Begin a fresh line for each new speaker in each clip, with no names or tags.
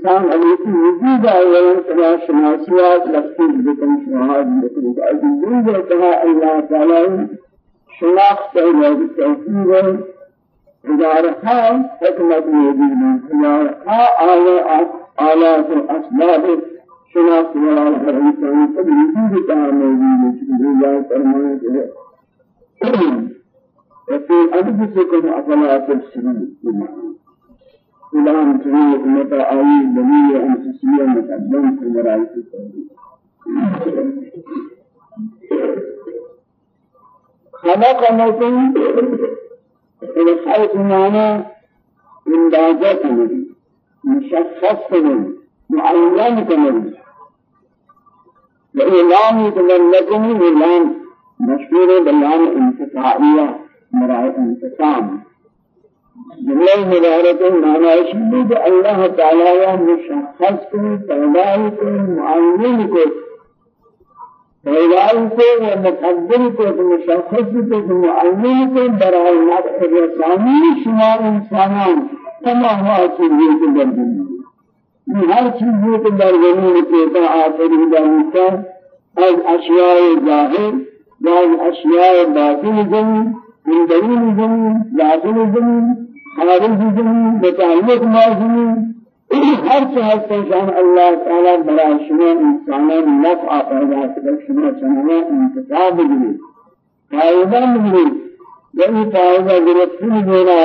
انسان علیتی وجود آئے تبا شناسیات لفظی بکن شہاد بکن عزیزی بکن اللہ تعالی شناخت اللہ توفیر ادارها حکمت موجود ادارها آلات آلات اسباب شناخت اللہ فرمائے تب وجود موجود ہے اللہ فرمائے وفي أنفسكم أفلا تبصرون فلان تريد متى آي دليل أنفسية مقدم في مرائك خلقنكم الخلق معنى إمدادات من مشخص من معين من وإعلام لكم إعلام مشهور بالعام انتفاعية مرائي انتفاع جملہ مبارک معنی شدی کہ اللہ تعالی مشخص کو پیدائی کو معین کو پیدائی کو و مقدر کو مشخص کو معین کو برای نفع رسانی شما انسانان تمام چیزیں کے در دنیا. ہر چیز کے در زمین پیدا آخری در از اشیاء ظاہر بعض اشیاء باطن زمین من دلیل زمین داخل زمین خارج زمین متعلق ما زمین ہر چیز پہچان اللہ تعالی برای شما انسانان نفع پیدا کرے شما چنانا انتخاب بگیری فائدہ بگیری یعنی فائدہ گرفتن دینا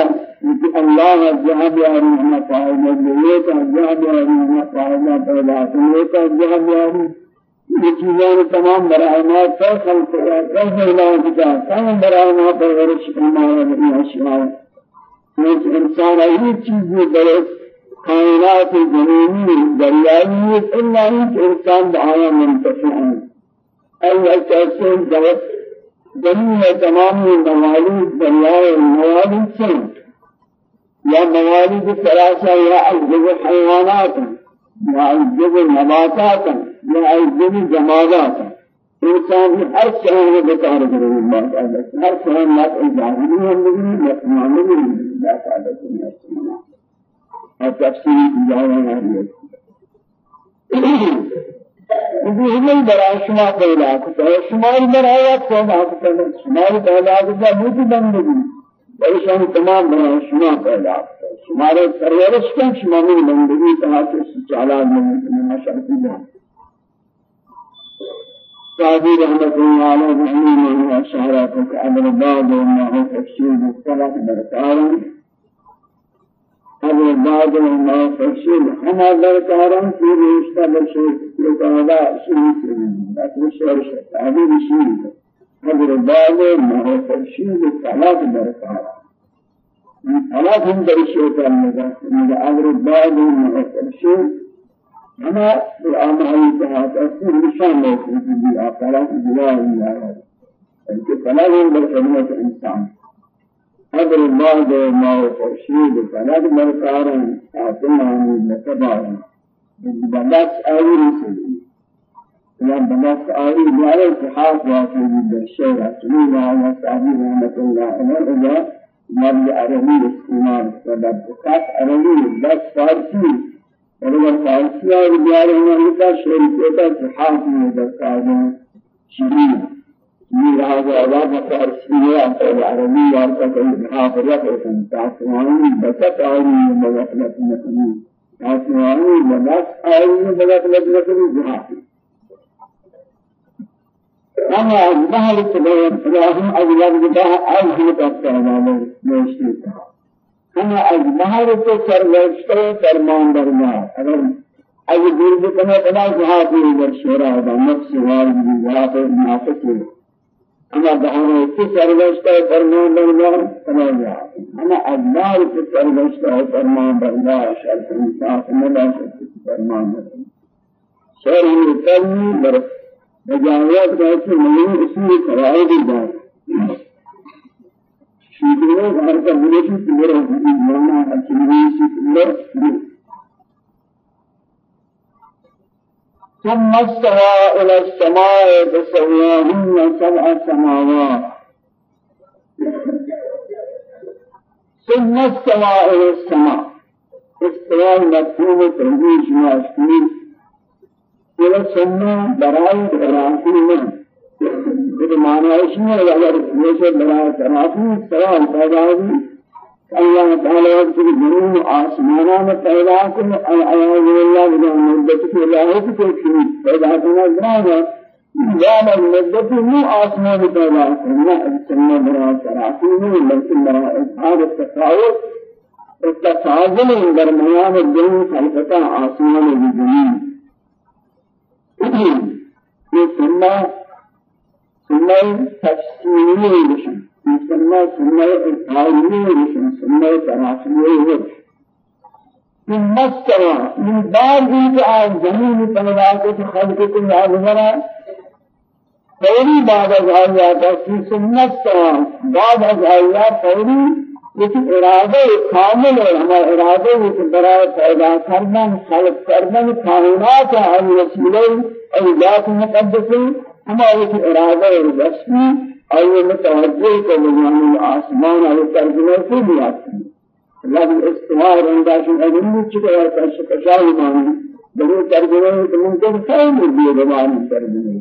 کہ اللہ جہاں بیاری ہمیں فائدہ دیئے کہ جہاں بیاری ہمیں فائدہ پیدا کرے کہ جہاں بیاری یہ چیزیں تمام برائے ما فیصل کیا کیسے علاج کیا تمام برائے ما پر ورش کرنا ہے اشیاء ایک انسان ای چیزی درست کائنات زمینی دریایی الا انسان بآیا منتفع ہے ای کیسے درست زمین تمامی موالید دریائے موالید سے یا موالید ثلاثہ یا اجزب حیوانات یا اجزب نباتات یا اجزب جمادات انسان ہر شہر میں بکار کرے اللہ تعالی ہر شہر میں کی نسمنا اور تفسیر جانا ہے یہ ہمیں برای شما پیدا کرتا ہے شمار برای کرتا ہے شمار پیدا ہے بہت بندگی ایشان تمام برای شما پیدا کرتا ہے شمارے پرورش کن شما میں بندگی تحت چالا میں مشارکی جان صادي رحمة الله عليه بحمد الله شهراتك أمر بعض وما هو تفسير الثلاث بركارا أمر بعض وما هو تفسير هما بركارا في رشتة بشيء لقادا شيء لكن الشهر تعبير شيء أمر بعض وما هو تفسير الثلاث بركارا ثلاث هم برشيء كان أمر بعض وما هو تفسير ہما بالعمل تحت اصل نشان موجود ہے اقلا جلال اللہ کہ فلا خدمت إنسان؟ قدر الله ما فرشيد فلا مركار اعطنا من متبع بلاس آوي رسول يا بلاس آوي يعني اتحاد واقعي بالشيء على صاحب رحمة الله عليه مرد عربي الاستعمال سبب كاف عربي بس فارسي. ولما فارسيا رجال هنا لك شركة تحاف من الكاظم شرير من هذا علاقة فارسية العربية أركض محافظة تعصواني بسط آيني مغفلة نكمي تعصواني لناس آيني مغفلة نكمي جهافي أما أجمع لسبب فلاهم أجلب بها أجلب أفتانا ليشتيكها ہم از مہر کو سرگشتے فرمان درگاہ اگر اگر دور بکنے بنا جہاتی اگر شورا دا نفس وارد بھی جہاں پر منافق ہے اما بہانے کی سرگشتے فرمان بنا جہاں ہم از مہر کو سرگشتے فرمان درگاہ شرط انصاف ملا شرط فرمان درگاہ شہر ہمیں تلنی برس بجاوات کہتے ہیں اسی قواعد دار ثم استوى إلى السماء فسواهن سبع سماوات. ثم استوى إلى السماء. استواء مفهوم تنجيش ماشكين إلى سنة برائي برائي من إذا معنى إشنا أگر جیسے برائے ترافی سوال پیدا ہوئی اللہ تعالیٰ کی جنون آسمانہ میں پیدا کر اعوذ باللہ من المدت کی لاحق کو پیدا کرنا برانا جان المدت مو آسمان پیدا کرنا سنة برائے ترافی من لیکن برائے اظہار التفاوت التفاضل درمیان دو خلقتا آسمان و زمین یہ سنہ سنہ تفسیری رشن یہ سنہ سنہ افعالی رشن سنہ تراثیری رشن من مستوى من بعد ذلك زمین پیدا کو خلق کو یاد ذرا فوری بعد از آیات کی سنت بعد از آیات فوری لیکن ارادہ کامل ہے. ہمارا ارادہ ہے کہ برائے پیدا کردن خلق کردن کائنات ہے وسیلہ اور ذات مقدس ہمارے کی ارادہ اور رسمی اور یہ متوجہ کو بنیان آسمان اور ترجمہ سے بھی آتی ہے لفظ استواء رنداشن ادمی چکے اور کشکشائی مانی بلو ترجمہ تو ممکن خیلی بھی زبان ترجمہ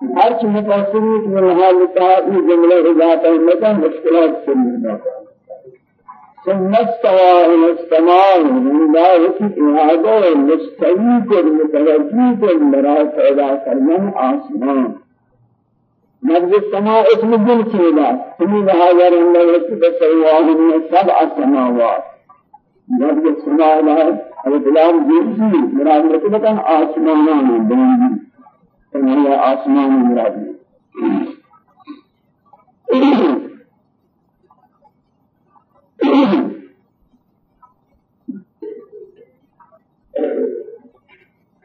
ہر چیز متاثری کہ وہ حال کا یہ جملہ ذات ہے مشکلات سے نہیں ثم استوى إلى السماء من ذلك إعادة مستوي المتوجه كل پیدا کرنا آسمان. نبض السماء اسم جنس لا ثم هذا الله بسواهن سبع سماوات. نبض السماء لا الكلام جنسي مراد مطلقا آسمانان بين هي آسمان مراد.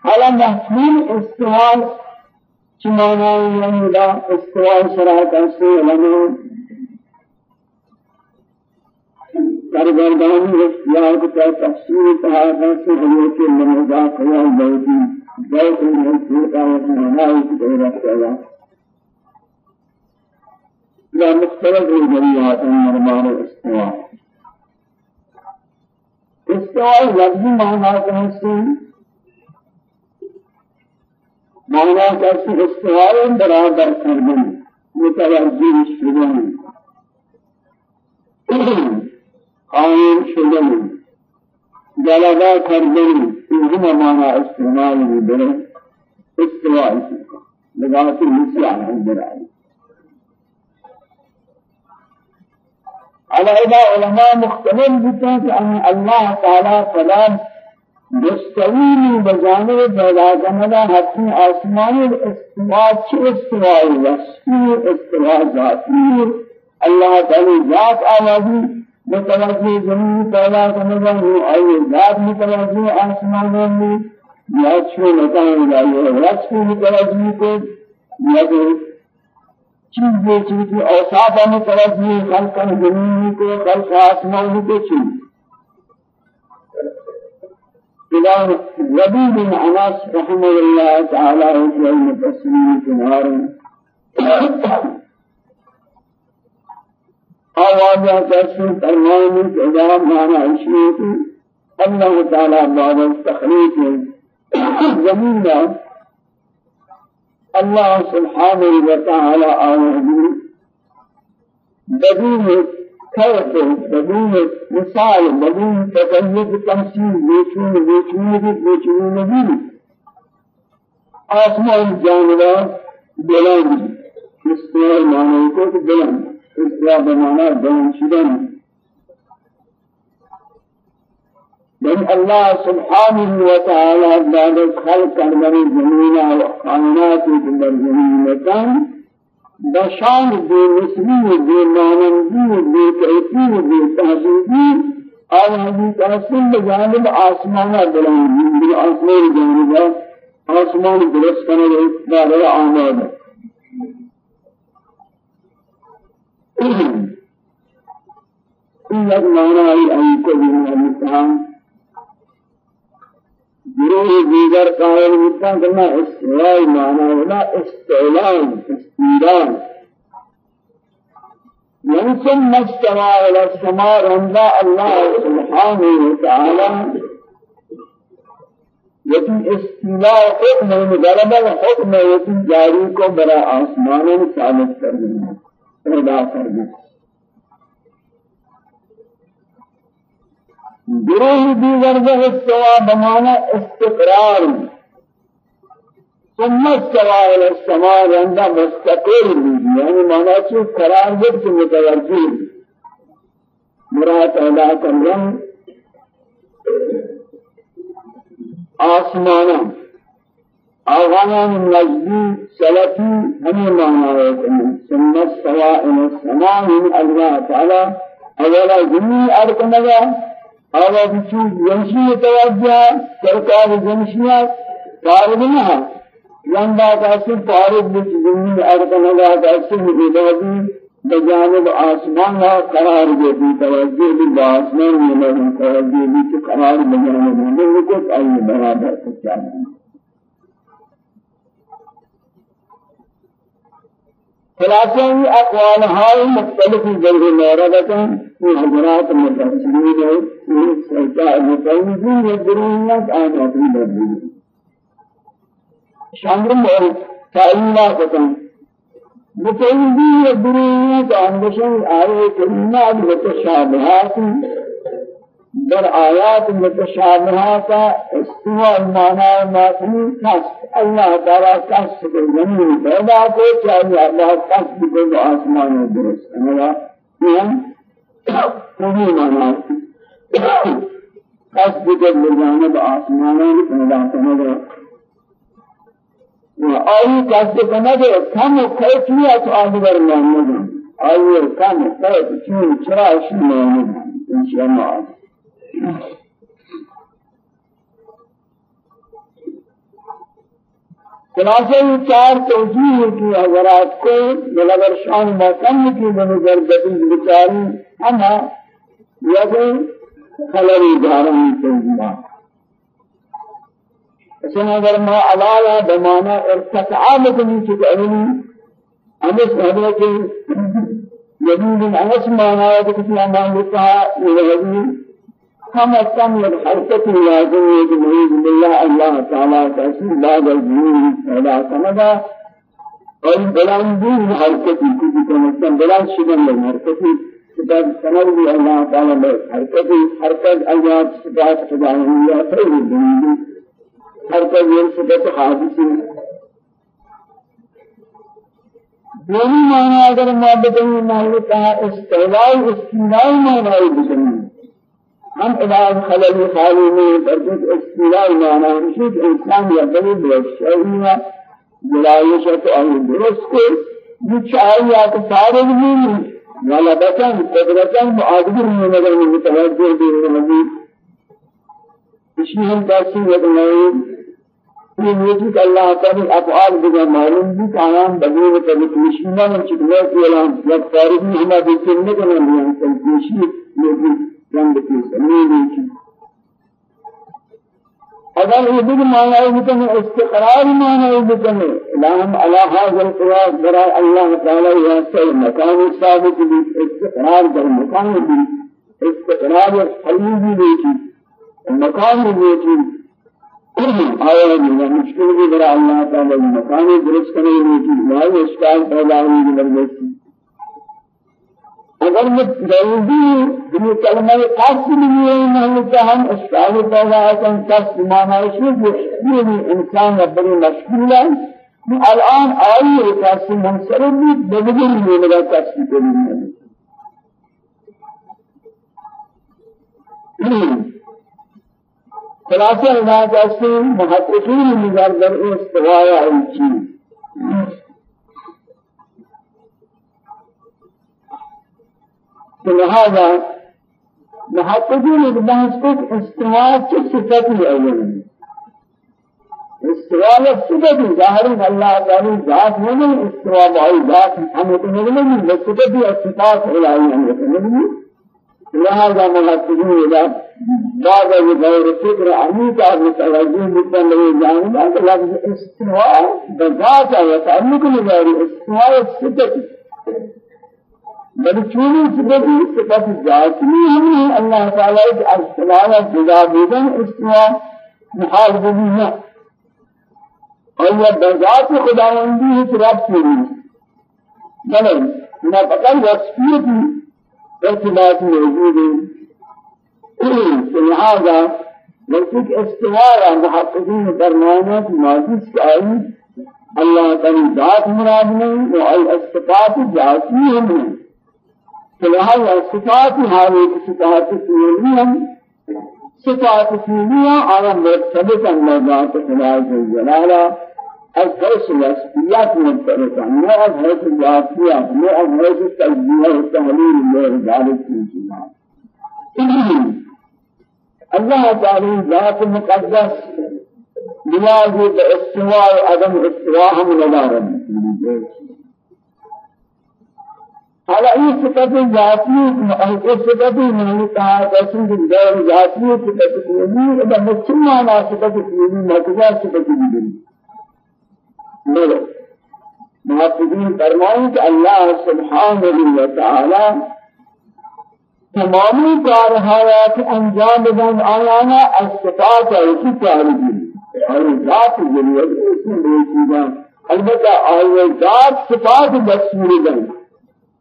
حالا محمول استوال چمانا یعنی استوال شرائط اصلی علماء سرگردانی اختیار کا تفسیر تحاقہ سے حضرت مرزا خیال بیتی بیت المحصول کا وحنائی کی دورت کیا یا مختلف الجریات مرمان استوال استواء لفظی معنی کہتے ہیں۔ معنی کہتے ہیں۔ استواء برابر کردن متوجہ شدن۔ قائم شدن۔ جلبہ کردن۔ انہم معنی استواء برابر استواء لغاية المسيح عند العالم إذا علماء مختلف بتاعت أن الله تعالى فلا مستوي بجانب پیدا کرنا حتمی آسمانی استواء چه استواء وصفی استواء ذاتی اللہ تعالی ذات آوازی متوجہ زمین پیدا کرنا ہے اور ذات متوجہ آسمانوں میں یا چھو لگائیں گا یہ وصف متوجہ کو یا چیز یہ چیز کی اوصاف ہمیں توجہ خلق زمین کو خلق آسمان کو چیز إلى ربي بن أنس رحمه الله تعالى في المفسرين كنار آوازہ کیسے فرمائیں کہ اذا مانا عشیت اللہ تعالی باب التخلیق زمین الله سبحانه وتعالى آمده بدون كيف بدون مثال بدون تكيف تمثيل بيشون بيشون بيشون نبي آسمان جانبا بلند استوار معنی کو بلند استوار بمعنی بلند شدن. بل الله سبحانه وتعالى بعد الخلق من الجميع وقائنات نسبي بي مانندي بي كيفي بي تهذيبي اور حدیث اصل بجانب آسمان بلند بالآسمان جانب آسمان درست کرنے دار آماد. این یک معنی ای کو بھی ہے گروہ دیگر قائل ہوتا کرنا استوائی معنی ہونا استعلام استیران یعنی ثم استوى إلى السماء رمضا الله سبحانه وتعالى یکی استیلاء حکم مغرب حکم یکی جاری کو برا آسمان ثابت کر دینا پیدا کر دینا گروہ دیگر وہ استوا بمانا استقرار. ثم استوى إلى السماء عند مستقر يعني معنى شو قرار جب متوجه. مراد ادا کرنا آسمانا آغانا نجدی سلفی ہمیں معنی ہے سنت سواء السماء من اللہ تعالی اولا زمین ارکنگا اولا بچوز ینشی توجہ سرکار جنشیات فارغ نہ لنبا کاسی فارغ بچ زمین ارکنگا کاسی مجدادی بجانب آسمان لا قرار دیتی توجہ بھی بآسمان میں لہم توجہ بھی تو قرار بجانب ہمیں لکت آئی برابر سچا ہے خلاصہ اقوال ہائی مختلف جلد موردتا في حضرات المتحسنين في سلطاء المتحسنين يدرونك آن أبي بدل شامل مورد تعليمات متوجی الدنيا كأنبشر آية كريمة متشابهات در آيات متشابهات استواء المعنى ماثني كسب الله تعالى كسب الجميل پیدا کو چاہیے اللہ كسب کو آسمان درست ہے یہ پوری معنی كسب کو جانب آسمان میں پیدا کرنے آئی کسی کنگے کم کیفیت آدھگر محمد آئی کم کیف چون چرا اشی محمد انشاءاللہ خلاصہ یہ چار توجیہ کی حضرات کو بلغر شان موقم کی بنظر بدل بچاری اما یقین خلری دارانی توجیہ اسنا اگر ما علایا بمانا ارتفاع بکنی چک علمی امس حضرت یدید انس مانا ہے کسی أمان لکھا حضی ہم اکم یک حرکت لازم ہے کہ باللہ اللہ تعالیٰ تحصیل بعد الجنون پیدا سمجھا اور بلان دین حرکتی کسی کمستان بلان شدن حرکتی سبب سمجھ بھی اللہ تعالیٰ حرکتی حرکت اللہ صفات خدا ہوئی ہے خیر الدنیا ہر کا یہ صفت حادث ہے دونی معنی اگر ما بدنی معنی کہا استعلاء استعلاء معنی بدنی. ہم خالی میں استعلاء معنی رشید انسان یا درست سارے نہیں ولا بچن قدرتن معادل میں نظر متوجہ دے رہے ہیں اسی ہم داسی ودنائیں یہ نیکی کہ افعال بگا معلوم بھی قیام بدین کبھی مشینہ میں چکنے کی اعلان یا فارغ میں ہمیں دیکھنے میں کرنا بھی ہم تنکیشی نیکی جنب اگر یہ بھی معنی بکنے استقرار معنی بکنے لهم على هذا القياس براء الله تعالى يسير مكان ثابت باستقرار در مكان بھی استقرار مکان بھی دیکھی آیا نہیں مشکل بھی برا اللہ تعالی مکان درست کرنے کی وہی اشکال پیدا ہوئی زبردستی اگر میں جلدی یہ کلمہ خاص نہیں ہے نہیں کہ ہم اشکال پیدا ہے کہ معنی ہے یہ انسان بڑی مشکل ہے الان آئی ہے منصرف بھی بدل نہیں لگا کسی کو نہیں خلاصہ ما جاسی محققین نظر در استواء الچی لہذا محققین کو استواء کی ہے اولا. استواء صفت ظاہر اللہ تعالی ذات نہیں استواء بائی ذات ہم تو نہیں ہے صفت ہے صفات الہی تو نہیں بعض متوجه جدا له جانب لفظ استواء بذات وتعلق لغير استواء بل چونی صفتی صفت ذاتی ہم اللہ تعالی کے استواء جزا دیدن استواء محال بھی اور یہ بذات خداوندی ہے کہ رب کی بلے نہ پتہ وصفیت ارتباط موجود ہے۔ لہذا بلکہ استواء محققین فرمانا کہ ماجد کا آئی اللہ تعالی ذات مراد نہیں وہ الصفات ذاتی ہیں۔ لہذا صفات حالی صفات فعلیہ صفات فعلیہ اور مرتبط اللہ ذات خدا جلالہ از حيث الوصفيات مختلفة ما از حيث الذاتيات ما از الله ذلك في الجمال الله تعالى ذات مقدس بناء باستواء عدم استواء هم ندارم ما صفة كونية ما كذا صفة كونية میرے محققین فرمائیں کہ اللہ سبحانہ و تمامی اور ذات ضرورت البتہ ذات صفات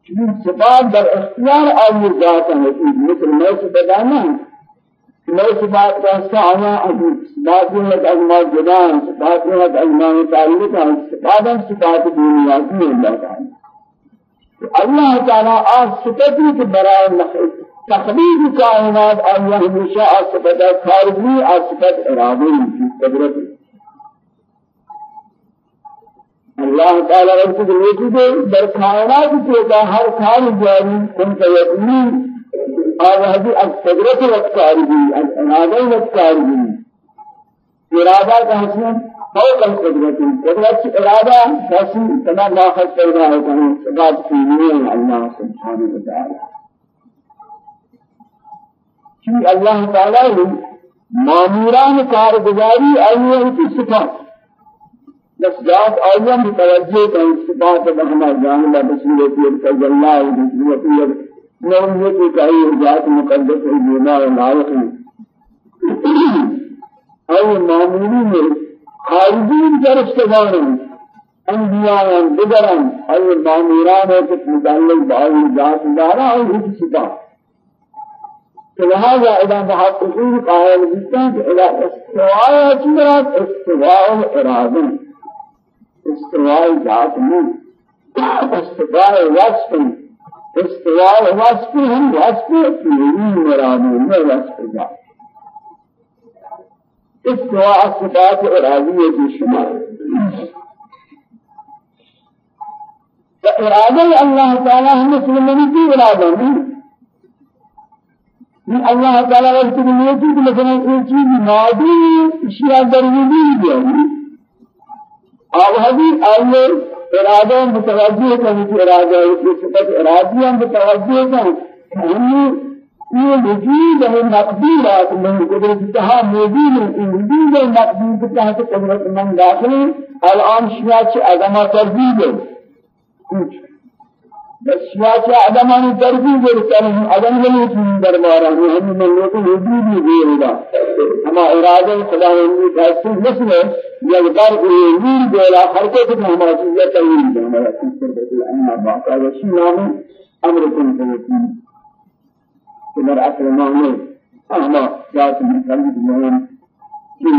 چون صفات در اختیار آئے ذات ہیں مثل میں سے بدانا میں صفات کا سعنا صفات ہے اجماع جدان صفات ہے اجماع تعلق ہے صفات صفات دنیا کی اللہ تعالی اللہ تعالی آج صفتی کے برائے تخلیق کائنات اللہ ہمیشہ صفت خارجی اور صفت ارادی قدرت اللہ تعالی رب کو لیکن در کائنات کے ہر کار جاری کن کا یقین اور هذه القدرة والتعريبية الإرادة والتعريبية إرادة كهسن فوق القدرة قدرة إرادة كهسن تمام لا خط پیدا ہوتا ہے۔ سبب فیلیہ اللہ۔ سبحانہ اللہ تعالی کی بس ذات آئیہ متوجہ کا صفات بہما بسیرتی الفضل اللہ بسیرتی نوم یہ کہ کئی ذات مقدس ہے دینا و لائق ہے اور معمولی میں خارجین فرشتگان انبیاء دیگران اور معموران ہے کہ متعلق بعض ذات دارا اور اس صفات. فلهذا إذا محققين قائل بالتالي إلى استواء أجمرات استواء الإرادة. استواء ذات من استواء وصف۔ استواء وصف هم وصف فعلی مرادی میں وصف ذات استواء صفات ارادیہ کی شمار۔ فإرادة الله تعالى هم مسلمين في إرادة من الله تعالى وقت بنيتي مثلا إيه چیز مادی اشیاء ضروری ہے۔ اور هذه آیه ارادہ متوجہ کرنے کی ارادہ ہے اس صفت ارادیہ متوجہ کرنے ہم یہ وجود ہے مقدورات من قدرت تہا موجود ہے ان وجود ہے کے تحت قدرت من داخل الان ہے کچھ شیعہ چھ عدمانی تردید ہے عدم نہیں تھی دربارہ میں ہم من لوگ وجود ہی دے ہوگا ہما ارادہ خدا نے کہتے مثل يقدر يمين بلا حركة ما چیزیں تغيير ہے ہمارا فکر بدل اما باقا وشی نام أمر کن فیکون کہ اصل معنی اما ذات من قلب مهم کی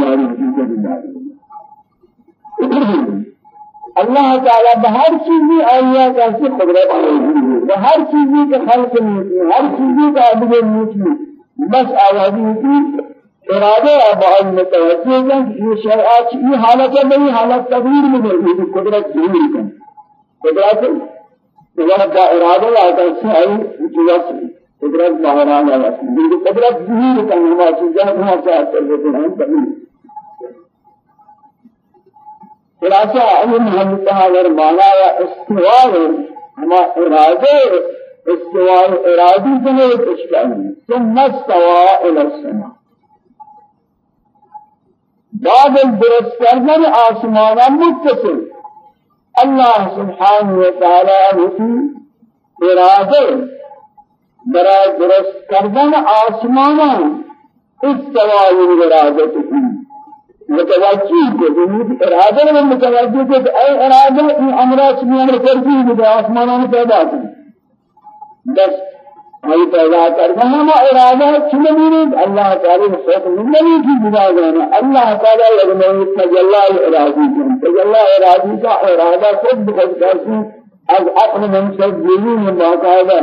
اللہ تعالی بہر چیزی آیا کیسی قدرت ہے بہر چیزی کے خلق نہیں ہر چیزی کا عدل نہیں بس آوازی ہوتی ارادہ بعض متوجہ ہیں یہ شرعات یہ حالت ہے نہیں حالت تغییر میں ہے یہ قدرت ضروری ہے قدرت قدرت کا ارادہ آتا ہے ہے جو قدرت رہا ہے قدرت ضروری ہے ہمارا چیزیں کر دیتے ہیں تغییر خلاصہ علم ہم تعالی مانا یا استواء ہما ارادہ استواء ارادی سے نہیں اشکال ثم استوى إلى السماء. بعد الدرس کردن آسمان متصل. الله سبحانه وتعالى وفي إرادة. برای درست کردن آسمان استوای إرادة تکیم متوجه کو دنیت اراده میں متوجہ کو اے إرادة این أمراض میں أمر ہے آسمانوں میں پیدا کی بس. أي پیدا کرنا ہم ارادہ چنے نہیں اللہ تعالی نے نہیں کی بنا جانا اللہ تعالی یعنی تجلی ارادی کا تجلی ارادی کا ارادہ خود بخود کرتی أز عقل منصب جلیل باقاعدہ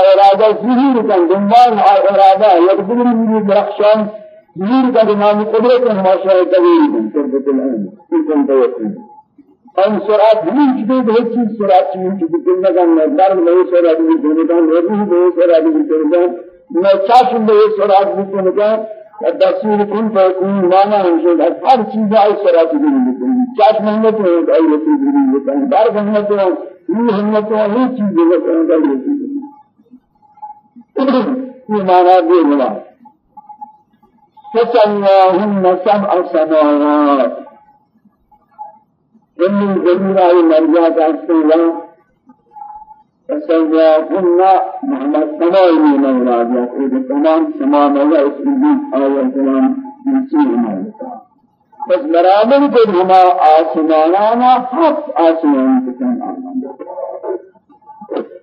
ارادہ ظہور دنبال ارادہ یقدر من درخشان ظہور کا دماغ قدرت ہماشا کبیر من قربت العلم آن. كنت آن سرعت ہمیں جدے بہت چیز سرعت چیز کی بکل نگان. مقدار میں سرعت بھی دینے کا نرمی بھی سرعت بھی دینے کا میں چاشم بے سرعت بھی دینے کا دستور کن فیکون مانا ہمشد ہر چیز آئی سرعت بھی دینے کا چاش محمد ہے آئی رسول بھی دینے کا دار محمد ہے یہ محمد ہے ہر چیز آئی رسول یہ مانا دے ملا فسواهن سبع سماوات. إن الجميع مرجع تأسوا فسواهن محمد سماء من المراجع إذا تمام سماء مولا اسم آية تمام نسيه مولا بس برابر کو ہما آسمانانا حق آسمان کتن آمانا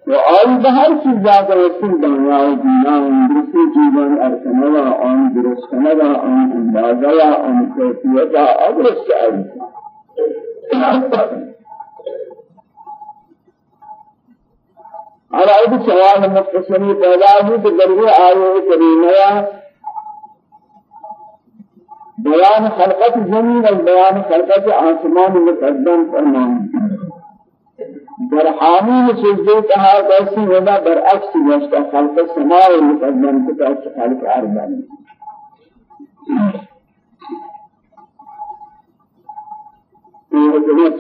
و آئی بہر چیزا کا رسول دنیا و دنیا درستی چیزان ارکنوا آن درست کنوا آن اندازا آن کیفیتا ادرست آئیتا على أيدي سوال مختصري پیدا ہوئی کہ درجہ آئے کریمہ بیان خلقت زمین اور بیان خلقت آسمان مقدم فرمان در حامل سجدے کہا کیسی ہونا برعکس گشتا خلق سماع مقدم کتا خلق عربانی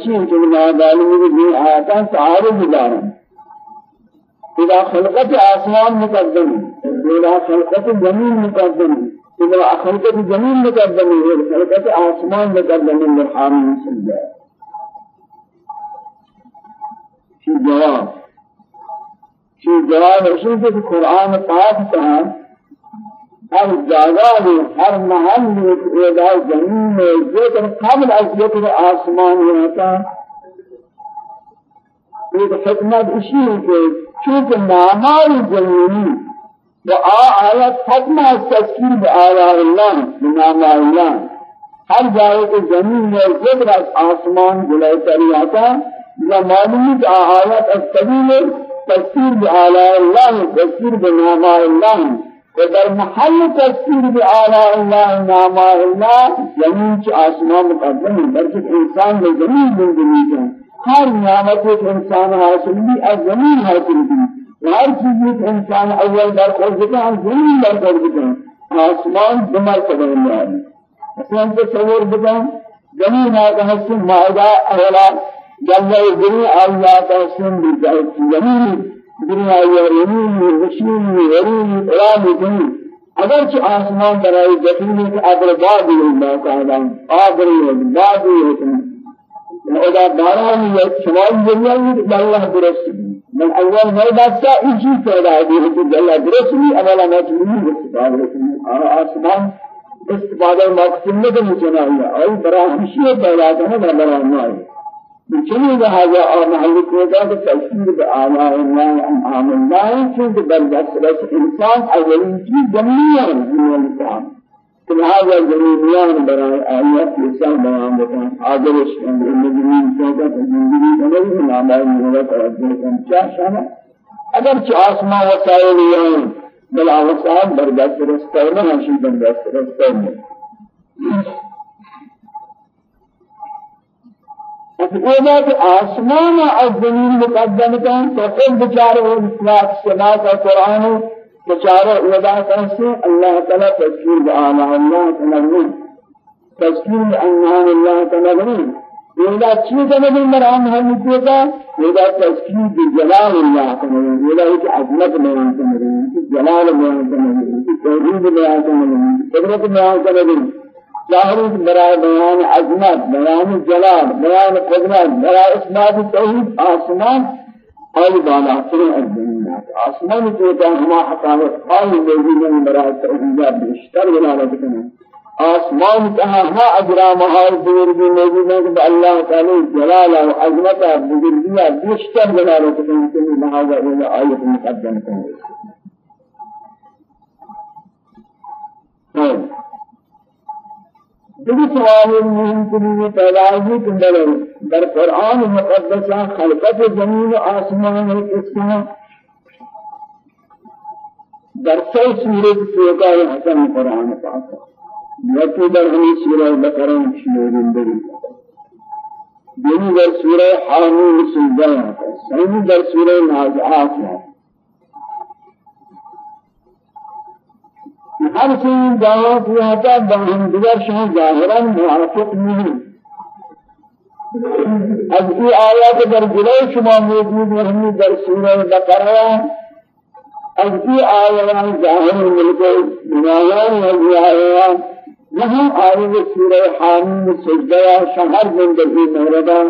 چین کہ ما ظالمی بھی آیاتاں تعارض دارن اذا خلقت آسمان مقدم. اذا خلقت زمین مقدم. اذا خلقت زمین مقدم. خلقت آسمان مقدم. للحامل سجدہ شی جواب. شی جواب؟ رسول کے قرآن پاک کہا ہر جگہ میں ہر محل میں ادا زمین میں ذکر قبل از ذکر آسمان ہوتا ایک حکمت اسی ہے کہ چونکہ نامال زمینی و آیت حکمہ تذکیر بآیاء اللہ بنام اللہ ہر جائے کہ زمین میں ذکر از آسمان جلائے تری آتا یا معلومی کہ آیت از قبیل تذکیر بآیاء اللہ تذکیر بنام اللہ ودر محل تفسير بآلاء الله نعماء الله زمین چ آسمان مقدم ہے بلکہ انسان میں زمین زندگی ہے ہر نعمت ایک انسان حاصل بھی از زمین حاصل بھی ہر چیز ایک انسان اول در خود کا زمین در خود کا آسمان دمر قدر میں ہے مثلا تصور بکن زمین آتا حسن مائدہ اولا جلوہ زمین اللہ کا حسن بھی زمین دنیا یارینی وشینی ورینی قرآن کنی اگر چه آسمان برای جتنی که آدر بادی اللہ تعالی آدری ہے بادی ہے اذا بارانی ہے شمال دنیا میں اللہ درست من اول ما باسا أجي دی ہے اللہ درست نہیں اولا ما چنی استفادہ کرنے آسمان استفادہ مقصود نہیں چنایا اور برا ہمشی پیدا کرنا برا نہیں بچنی لہذا اور محل کو دا کہ تفسیر بآلاء اللہ عن عام اللہ چونکہ بردست بس انسان اولین کی جمعیان من الاسلام لہذا جمعیان برای آیات لسان بیان بکن آدرش کن المجرمین چونکہ زندگی بنوی نامائی محلت توجہ کن چاہ شانا اگر چاہ آسمان وسائل یان بلا وسائل بردست رستہ میں ہمشی بردست رستہ میں اذا کہ آسمان از زمین مقدم کن تو خود بچارے وہ اصلاح سما کا قرآن بچارے ادا کن سے اللہ تعالی تذکیر بآلہ اللہ تعالی تذکیر بأنعام اللہ تعالی ولا چیز نبی مرام ہم کیتا ولا تذکیر بجلال اللہ تعالی ولا ایک عظمت بیان کرنے جلال بیان کرنے توحید بیان کرنے قدرت بیان کرنے ظاهر برای بیان عظمت بیان جلال بیان قدرت برای اثبات توحید آسمان اور بالا ترین الدنیا آسمان تو تا ہما حقائق حال موجود ہیں برای توحیدات بیشتر دلالت کرنے آسمان کہا ہما اجرام حال بزرگی موجود ہیں کہ اللہ تعالی جلال و عظمت بزرگیہ بیشتر دلالت کرنے کے لیے لہذا یہ آیت مقدم دیگه سوال مهم کنی پیدا ہے کہ در قرآن مقدس خلقت زمین آسمان ایک اسم در سو سورت سوکا حسن قرآن پاک. یکی در ہمی سورہ بقرہ شمولین دری یعنی در سورہ حامل سجدہ سنی در سورہ نازعات. ہے ہر چیز دعوت کیا تھا ہم دیگر شاہ ظاہرا موافق نہیں از ای آیات در جلوی شما موجود ہے ہمیں در سورہ بقرہ از ای آیات ظاہر ملک بنایان و آیات وہاں آیات سورہ حامیم سجدہ شہر زندگی موردہ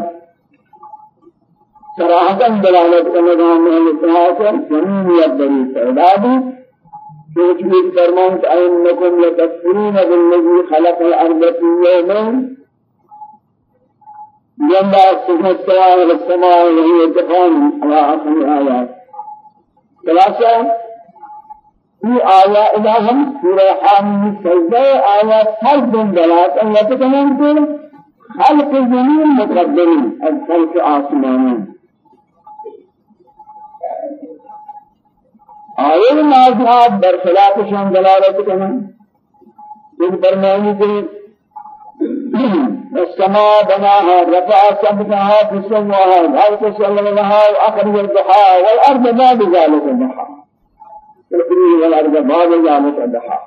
صراحتاً دلالت کا ہمیں اتحاق زمین یا بری تعدادی توجيه فرمان أنكم لتكفرون بالذي خلق الأرض في يومين جنب سبح السماء والسماء وهي دخان على آخر الآيات. ثلاثة في آيات إلهم سورة حامل سجدة آيات فرد دلات الله تكلم خلق الزمين مقدمين الخلق آسمانين. آئے نازعات برخلاف شان دلالت کرنا ان فرمانی کہ السماء بناها رفع سمكها فسواها الأرض سلمها وأخرج الضحى والأرض بعد ذلك الضحى تخرج والأرض بعد ذلك الضحى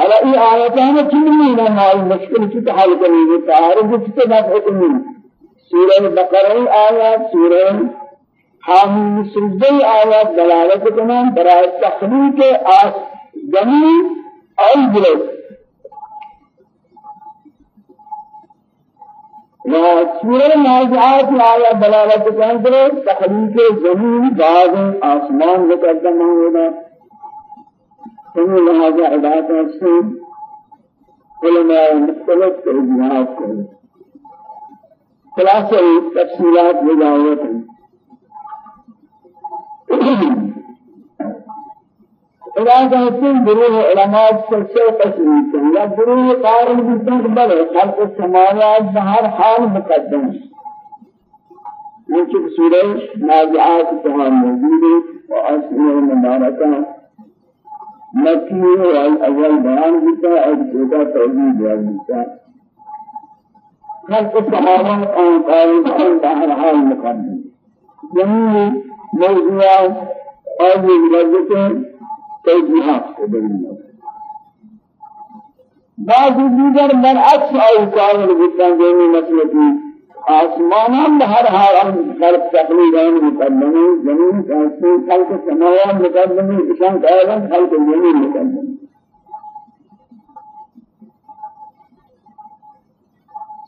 على أي آياتنا كمية من المشكلة تتحل كمية تعارض تتبع حكمي سورة البقرة آيات سورة حامل سجدة آيات دلالة كمان براء تخليق آس جميع أي بلد وسورة النازعات آيات دلالة كمان براء تخليق جميع بعض آسمان مقدم ہونا. سمي لهذا عبادة السن علماء مختلف توجيهات كله خلاصة تفصيلات بداية. عبادة السن بروح علماء سلسل قسمي يا بروح قارن بالتقبل خلق السماوات بهر حال مقدم. يمكن سورة نازعات تهام موجودة وأسئلة المباركة. مکی اول بیان ہے اور دوسرا توضیح بیان ہے خلق الصحابہ اور قائل بہر حال مقدم زمین موضوعات اور لذتیں توجیحات کو بننا بعض دیگر برعکس ہے دینی مسئلہ آسمان ہم ہر ہر خلق تقلیدان مقدمی زمین کیسے خلق سماوات مقدمی اشان قائلن خلق زمین مقدمی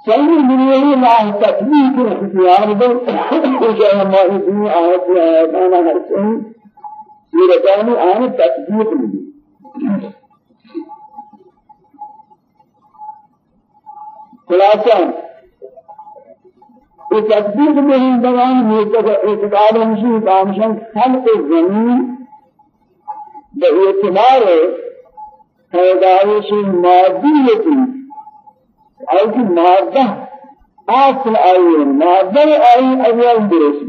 صحیح دنیای لا تطبیق اختیار دو کہ ہماری دنیا آیت آیتانا ہر صحیح سورتانی آیت تطبیق ملی خلاصہ وتصديق به بيان اعتقاد مشي كامشان خلق الزمين باعتبار پیدائش مادیت أي کی مادہ اصل آئی مادہ آئی اول درست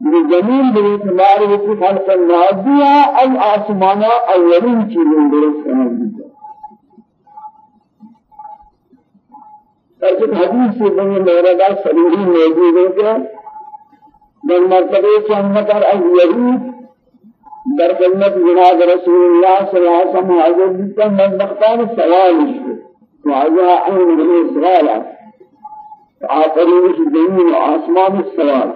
بھی زمین باعتبار خلق المادیہ الاسمانہ اولین چیزیں درست کرنے لیکن حدیث سے بنی میرا صریحی موجود ہے کہ من مرتبه سنتر از یهود در خدمت جناب رسول الله صلی الله علیه وسلم حاضر بیتن من مختار سوالش وعجا عین من سوال آفرینش زمین و آسمان السوال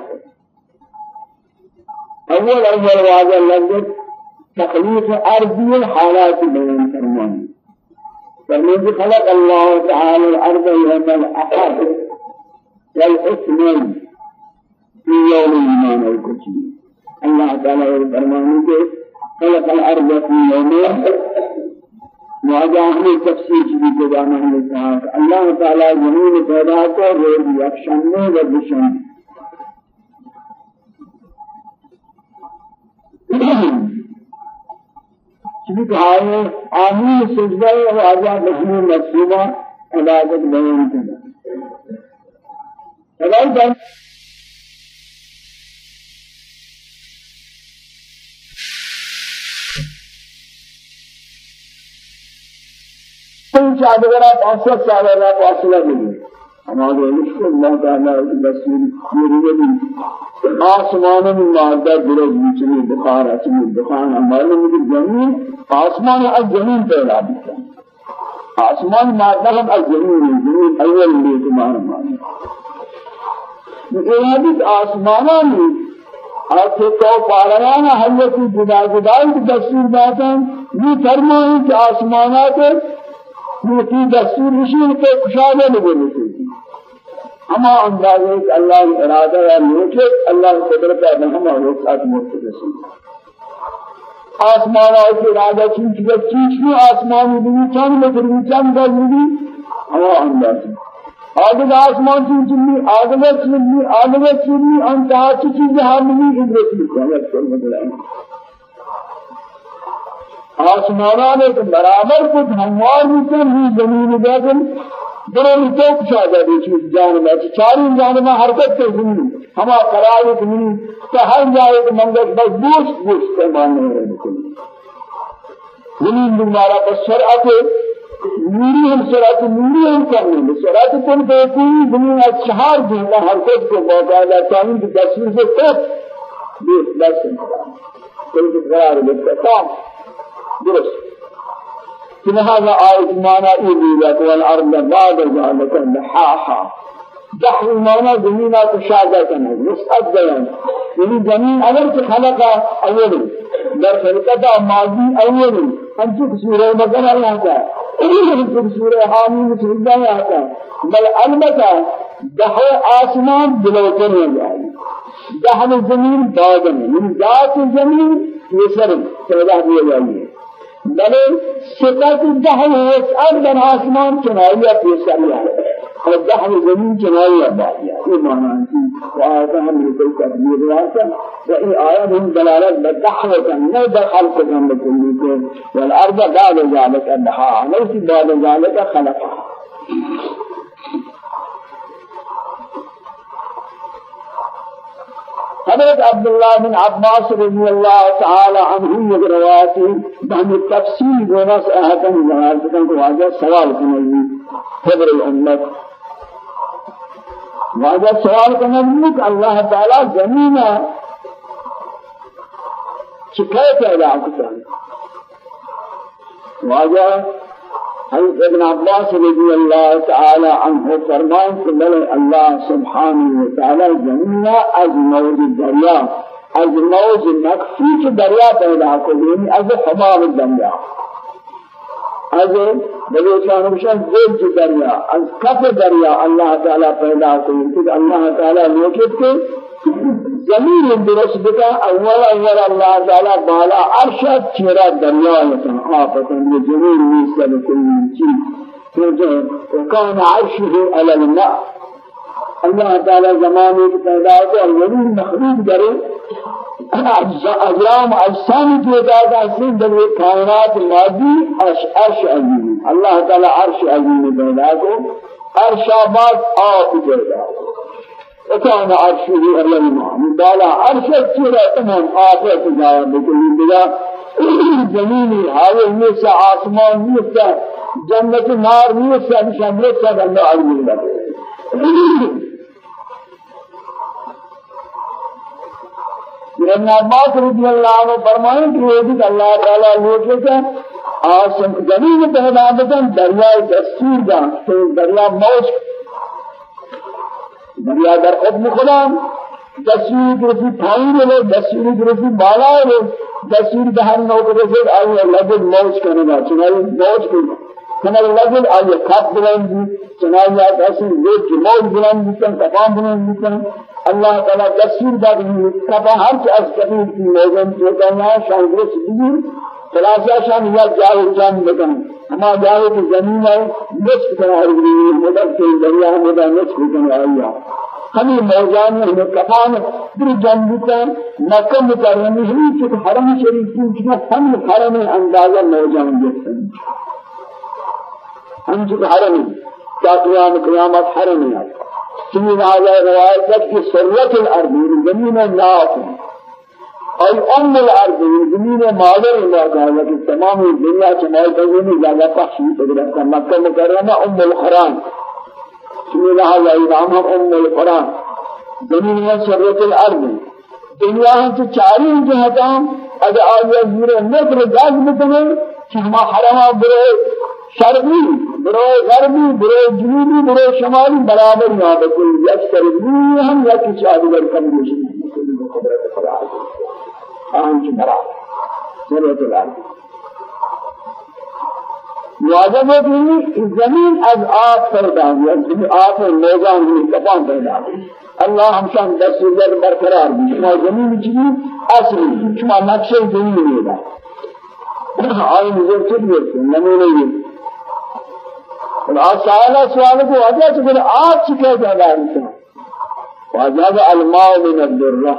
اول اول واضح لفظ تخلیق ارضی الحالات بیان۔ فرمود خلق الله تعالى الأرض يوم الأحد والإثنين في يوم الإيمان الكتب الله تعالى فرمانه خلق الأرض في يومين مواجه ہمیں تفسیر کی جگہ میں نے کہا کہ اللہ تعالی زمین چونکہ آئے آمین سجدہ و آزاد بہنی مقصودہ عبادت بیان کرنا فلائی چادرہ پانسٹھ سال اللہ فاصلہ دیں ہمارے عشق اللہ تعالیٰ رسول میری نبی آسمان میں مادہ درج چنی بخار چنی بخار ہمارے مجھے زمین آسمان از زمین پیدا ہوتا آسمان مادہ ہم از زمین زمین اول لے تمہارا مادہ۔ یہ آسمانان آتے تو پارانا حضرت جدا جدائی دستور داتا یہ فرمائیں کہ آسمانات موتی دستور نشین کے کشادہ لگے لیتے اما اندازے کہ اللہ ارادہ یا لوٹے اللہ قدرت ہے ہم لوگ ساتھ موت رسول آسمان اور ارادہ چیز کے چیز میں آسمان بھی چند متر بھی چند گز بھی اما اندازے آدھے آسمان چیز چلی آدھے چلی آدھے چلی انتہا چیز ہم بھی عبرت لکھا ہے آسمانان ایک برابر کچھ ہموار مکن ہی زمین بیگن دلوں تو شاہدہ دیچی جانبہ چاری جانبہ حرکت کے زمین ہما قرار ایک منی کہ ہر جائے ایک منگت بس گوشت کے ماننے رہے بکلی زمین دوبارہ بس سرعت نوری ہم سرعت نوری ہم کرنے میں سرعت کن پہ کوئی زمین از چہار جہاں حرکت کو باقاعدہ چاہیے کہ دستور سے کت بیس دست کوئی قرار بکتا درست. لهذا آية معنى إبيلك والأرض بعد ذلك لحاحا دحر معنى زمينة تشاهدة كنه نسأل بيان يعني زمين أول خلق أول در خلقة ماضي أول أنت سورة مكان الله أنت سورة حامي سورة الله بل البته دحر آسمان بلوتن يعني. دحر زمين بعد من ذات الزمين يسر. پیدا دیا جائے بلے صفت دہن وسعت بن آسمان چنائیہ پیسریا اور دہن زمین چنائیہ باقیہ یہ معنی ہے وآیت ہم یہ کوئی تدبیر رہتا و این آیت ہم دلالت بدحوتا نو دخل کتن بکلی کے والارض بعد ذالک ادحاها لیسی بعد ذالک خلقها. حضرت عبداللہ بن عباس رضی اللہ تعالی عنہ یہ روایتی بہم تفصیل گونا سے احکم ظاہر سکن کو واجہ سوال کنگی حبر الامت. واجہ سوال کنگی کہ اللہ تعالی زمین چکے پیدا کتا واجہ حضرت ابن عباس رضی اللہ تعالی عنہ فرمان کہ بلے اللہ سبحانہ وتعالی جميع از موج دریا از موج مخفی کے دریا پیدا کو یعنی أز حمام دریا أز بلوچان مشان زوج کی دریا أز کف دریا اللہ تعالی پیدا کو یعنی اللہ تعالی نوکت کے زمین درست بکا اول اول اللہ تعالی بالا عرش چیرا دریا یکن آفتن یہ زمین نیست لکل چیز تو وكان عرشه على الماء اللہ تعالی زمانے کی پیدا کو اور زمین مخلوق کرے اجرام اجسام پیدا اصل در کائنات مادی عرش عرش عظیم. اللہ تعالی عرش عظیم پیدا کو عرش آباد آب پیدا کو وكان عرشه على الماء بالا عرش السورة تمام آخر تجاوز بكل بلا زميني هذا نيسا آسمان نيسا جنة نار نيسا مشان نيسا بنا علم الله ابن عباس رضی اللہ عنہ فرمائیں کہ یہ بھی اللہ تعالیٰ لوٹے کہ آسم زمین پیدا بکن دریائے دستور جان دریا موج دریا در خود می‌خورم. دستوری گرفتی پایین رو دستوری گرفتی بالا رو. دستوری به هر نوع که رسید آیا لگل موج کنگا چنانی موج کنگا کنال لگل آیا کپ بلندی چنانی آیا کسی لیت موج بلندی کن کپان بلندی کن اللہ تعالی دستور دادی کپا هرچی از کپیل کی موجن چوکانا شانگرس بگیر خلاصہ شان یا جاہل جان بکن ہما جاہل کی زمین ہے نصف کنا ارگری مدد کے دریا مدد نصف کنا آیا ہمیں موجان میں کفان در جنب کا مکہ مکرمی ہی کہ حرم شریف کی ہم حرم اندازہ موجان دیکھتے ہیں ہم جو حرم. تا قیام قیامت حرم ہے سنین آجائے روایت ہے کہ سرت الأرض زمین ناف. اور أم الأرض زمین مادر اللہ تعالیٰ کہ تمام دنیا چمائی تغیمی زیادہ تقدر کا مکہ مکرمہ أم القرآن. سنین آجائے نام أم القرآن؟ زمین سرت الأرض. دنیا ہم سے چاری جہتاں اگر آجائے زیر مطر جاز بکنے کہ ہما حرمہ برے شرقی برای غربی برای جنوبی برای شمالی برابر یہاں بکل یک سرگی ہم یا کسی آدھگر کم کلی قدرت خدا آن کی برابر ضرورت الأرض واجب ہے کہ زمین از آب پیدا ہوئی زمین آب میدان ہوئی کپان پیدا ہوئی اللہ ہم شان دس سوزر برقرار بھی شما زمین چیزی اصلی شما نقشہ زمین ہوئی آئین نظر چلی ہے نمونے یہ خدا سائلہ سوال کو وجہ سے پھر آج چکے جانا ہے وجب الماء من الدرہ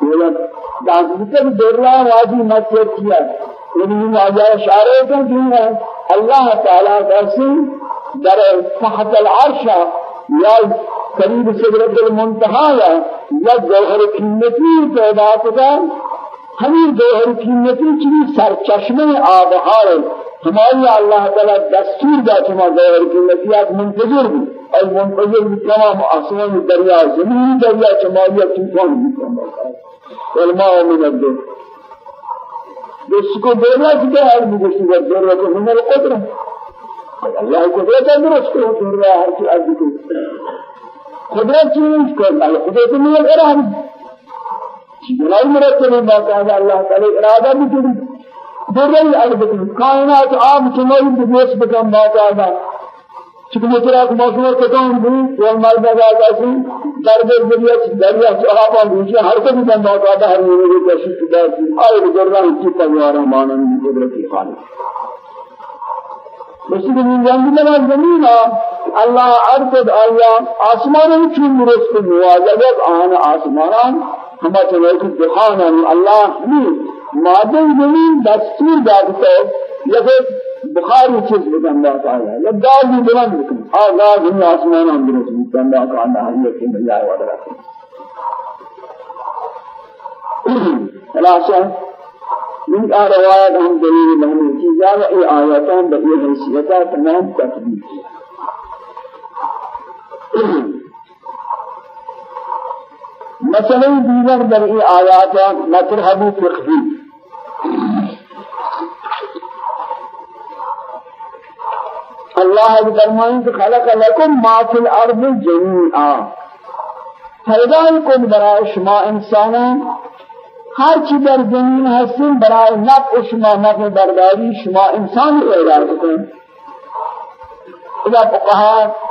کہ درہ واجی مسجد کیا. یعنی واجہ اشارہ ہے کہ اللہ تعالی درسی در تحت العرش یا قریب سدرت المنتہا یا جوہر قیمتی پیدا کتا ہمیں جوہر قیمتی چیز سرچشمے آبہار ہماری اللہ تعالی دستور دا چما ظاہر کی نفیات منتظر بھی اور منتظر بھی تمام آسمان دریا زمین دریا چمالیہ طوفان بھی کم علماء من الدین جس کو دینا کہ ہر بگشتی کا ضرورت من القدرہ اللہ قدرت ہے درست کرو دور رہا ہر چیز عرض کو قدرت چیز کرنا ہے قدرت من الارہم بلائی مرتب ہے باقاعدہ اللہ تعالی ارادہ بھی کری درل البته کائنات آب چنوی بگوش بکن باقاعدہ چکہ مجرا کو مشہور کتون بھی یہ مرد آگا سی درد دریا دریا صحابہ دوسرے ہر کو بھی بند باقاعدہ ہر میرے کوشش کی سی آئے گزرنا کی تیار مانن قدرتی خالق مسجد جنب لنا زمین اللہ ارد اللہ آسمان چون درست مواجبت آن آسمانان ہما چنوی کی دخانا اللہ ہمیں مادہ زمین دستور دادتا ہے لیکن بخاری چیز بکن اللہ تعالی. یا دازی بلند بکن آغاز ہم آسمان ہم درست بکن اللہ تعالی حضرت کی وعدہ رکھیں خلاصہ من کا روایت ہم دلیل بہنی چیزا و ای آیاتان بقیہ حیثیتا تمام تکلیف مثلا دیگر در ای آیات مطرحب فقهی. اللہ فرمائیں کہ خلق لکم ما فی الارض جمیعا. پیدا کن برای شما انسانان ہر چی در زمین هستین برای نفع شما نفع برداری شما انسان پیدا کن اذا فقہا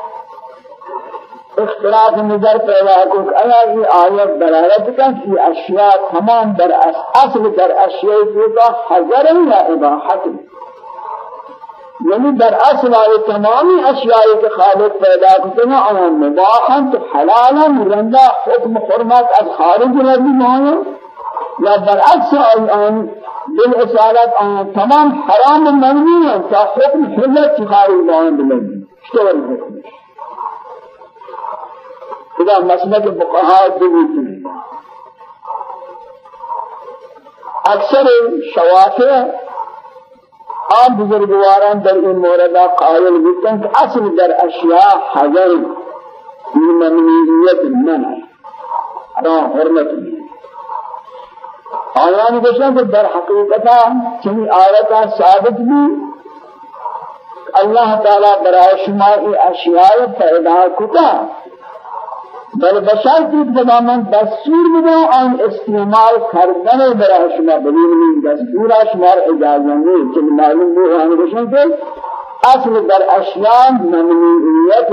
اختلاف نظر پیدا کو آیا یہ آیت دلالت کہ اشیاء تمام در اصل در اشیاء کا حضر یا اباحت. یعنی در اصل آئے تمامی اشیاء کے خالق پیدا کرتے ہیں اور مباحا حلالا مرندہ حکم حرمت از خارج ربی مانا. یا برعکس آن بالعصالت آن تمام حرام ہیں تا حکم حلت خارج مانا بلندی اشتغل حکمش خدا مسلک فقہاء دویتی اکثر شوافع عام بزرگواران در این مورد قائل بیتن کہ اصل در اشیاء حضر ممنوعیت منع را حرمت آیان گوشن کہ در حقیقتا چنی آیتا ثابت بھی اللہ تعالی برای شما ای اشیاء پیدا کتا بل بشرط خدا من دستور بدم آن استعمال کردن برای شما. بدین این دستور شما اجازه نیست که معلوم بود آن روشن که اصل در اشیاء ممنوعیت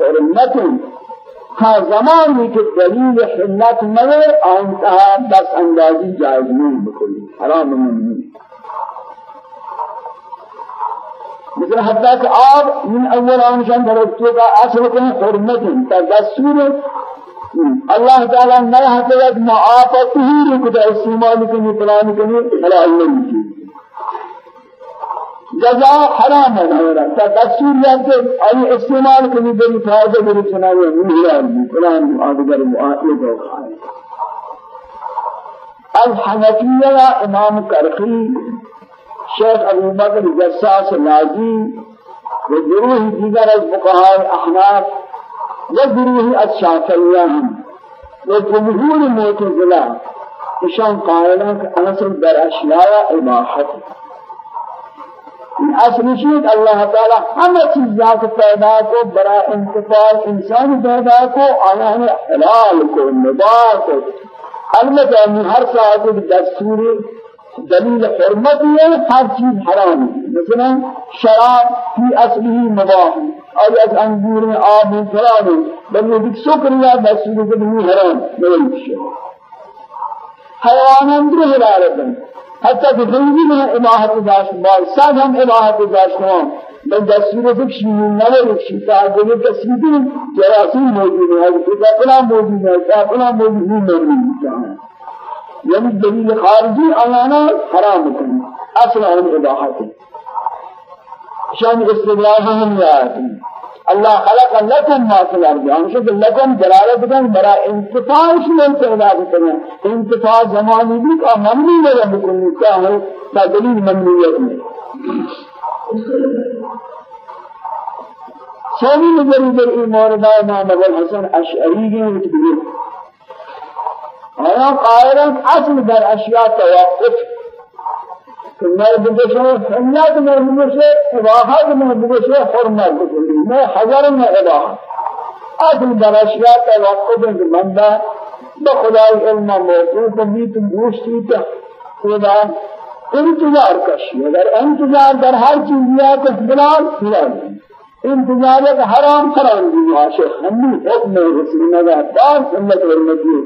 حرمت تا زمانی که دلیل حلت نوه آن بس اندازی جایز نہیں بکنی حرام ممنوع. مثل کہ آب من أول آنشان درستو کا اصل کو حرمت تا دستور اللہ تعالی نہ حضرت معافت ہی کو استعمال کرنے پلان کرنے حلال نہیں جزاء حرام ہے تا دستور ہے کہ ای استعمال کرنے بری فائدہ بری چناوی نہیں ہے قرآن آدگر معاہد ہے الحنفیہ امام کرخی شیخ ابو بکر جساس نازی و گروہ دیگر از فقہاء احناف و گروہ از شافعیہ ہم و جمہور معتزلہ اشان قائلان کہ اصل در اشیاء اباحت اصل شیء اللہ تعالی ہم چیزات پیدا کو برا انتفاع انسان پیدا کو آیا حلال کو مباح کو البتہ ہر ساعت دستور دلیل حرمتی هر چیز حرام. مثلا شراب کی اصل ہی مباح. آیا از انگور میں آب حرام؟ بلکہ ایک سکر یا بسیل کے لیے حرام. نہیں ہے حیوان اندر حرارت ہے حتی کہ دنگی میں اباحت داشت بار سب ہم اباحت داشت ہوں بل دستور فکر نہ ہو شفا جو تصدیق جراسی موجود ہے کہ فلاں موجود ہے فلاں موجود نہیں ہے یعنی دلیل خارجی آیانا حرام کنی اصل ان اباحت شان استدلال ہم یاد اللہ خلق لكم ما في الأرض ہم سے لكم دلالت کن برا انتفاع شمول پیدا کرنا انتفاع زمانی بھی کا ممنوع ہے بکنی کیا ہے تا دلیل ممنوعیت میں سومی نظری در این مورد امام ابو الحسن اشعری کے آیا قائلان اصل در اشیاء توقف کہ میں بگشے حمیت میں بگشے اباحت میں بگشے حرمت بگشے میں حضر میں اباحت اصل در اشیاء توقف ہے کہ بندہ بخدای علم موقوف بھی تو گوشتی تا خدا انتظار کشی اگر انتظار در ہر چیز یا تو بلال بلال انتظار کا حرام حرام دی عاشق ہم حکم رسول اللہ دار سنت حرمتی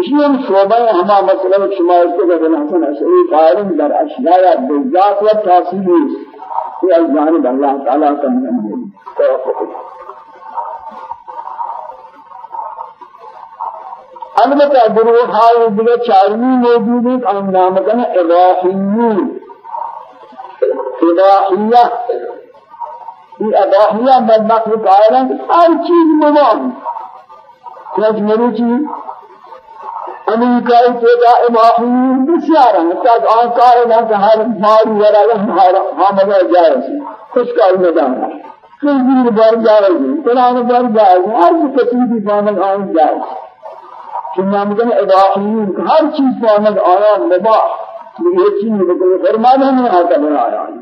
اسی ہم شعبہ ہما مسئلہ شما اس کو کہ حسن اشعری قائم در اشیاء بالذات و تاثیر یہ جانب اللہ تعالی کا نعمت توقع البتہ گروہ ہائے دیگر چارمی موجود ہیں ان نام کنا اباحیون اباحیہ یہ اباحیہ بدبخت قائلن ہر چیز مباح کچھ مروچی امریکای پیدا اباحیون بسیار ہیں تاک آن قائلن کہ ہر ماری ورا حاملہ جائز کچھ کار میدان ہے خنزیر بار جائز ہے قرآن بار جائز ہے ہر کسی بھی فامل آن جائز کہ نام کن اباحیون ہر چیز فامل آیا مباح یہ چیز مباح فرمانا نہیں آتا بنایا ہے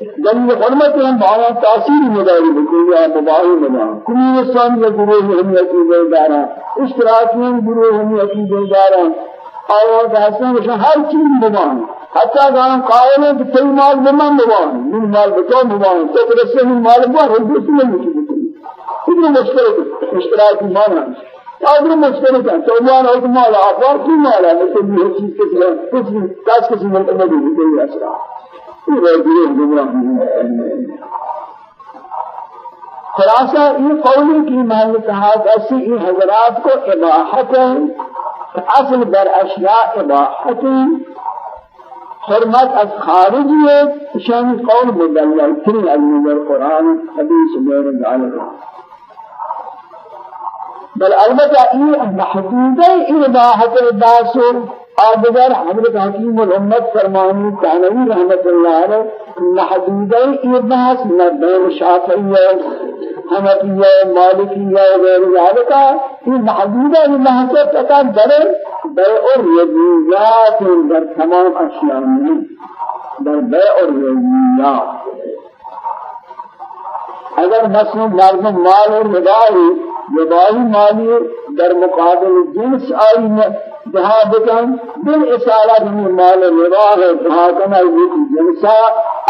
لن حرمتهم على تاثير مداري بكل مباهي منا كل انسان يقول هم يقول دارا اشتراكين گروه هم يقول دارا اور داسن کہ ہر چیز مبان حتی گان قائل ہے کہ تیل مال بمان مبان من مال بتو مبان تو رسے من مال بو ہر دوسرے میں خود کتنا مشکل ہے کی مانا اگر مشکل ہے تو مال اور مال آفار کی مال ہے تو ہر چیز کے کچھ کاش کسی من مدد نہیں ہے خلاصہ یہ قولی کی محل کہا ایسی ان حضرات کو اباحت اصل در اشیاء اباحت حرمت از خارجی ہے شان قول مدلل تن المنظر قرآن حدیث غیر ذالک بل البتہ یہ محدودہ اباحت داسو آدگر حضرت حکیم الامت فرمانی تانوی رحمت اللہ علیہ محدودہ یہ بحث مردین شافعیہ حنفیہ مالکیہ وغیر ذالکہ یہ محدودہ یہ بحث پتا در بیع الربیات در تمام اشیاء میں در بیع الربیات اگر مثلا مردم مال اور مداری جبائی مالی در مقابل جنس آئی جہاں بکن بل اصالہ بھی مال ربا ہے جہاں کنا یہ جنسا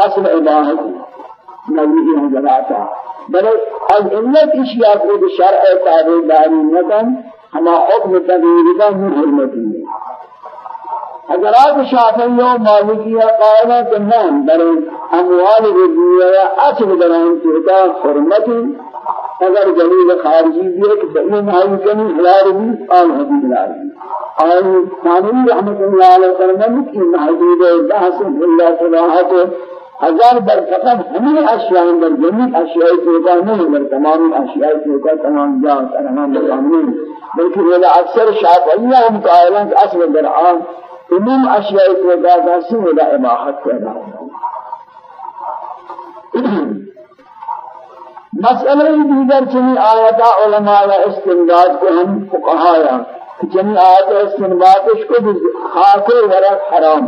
اصل عباہت نبی حضراتا بل از علت اشیاء کو شرع تابع داری نکن ہما حکم تغییرہ من حرمتی آپ شافعی و مالکیہ قائلہ کہ نام در اموال رضیہ اصل دران چوتا حرمتی اگر جلیل خارجی بھی ہے کہ بئی مائی کنی حلال بھی آن حدید حلال بھی آن ثانوی رحمت اللہ علیہ وسلم کی محدود بحث اللہ صلاحات ہزار بر فقط ہمیں اشیاء در جميع اشیاء توقع نہیں بل تمام اشیاء توقع تمام جا تمام مقام نہیں بلکہ اکثر شافعیہ ہم قائلان کہ اصل در آن عموم اشیاء توقع کا سنولا اباحت پیدا ہوتا مسئلہ دیگر چنی آیتا علماء استنباد کو ہم فقہایا چنی آیت استنبادش کو خاک ورق حرام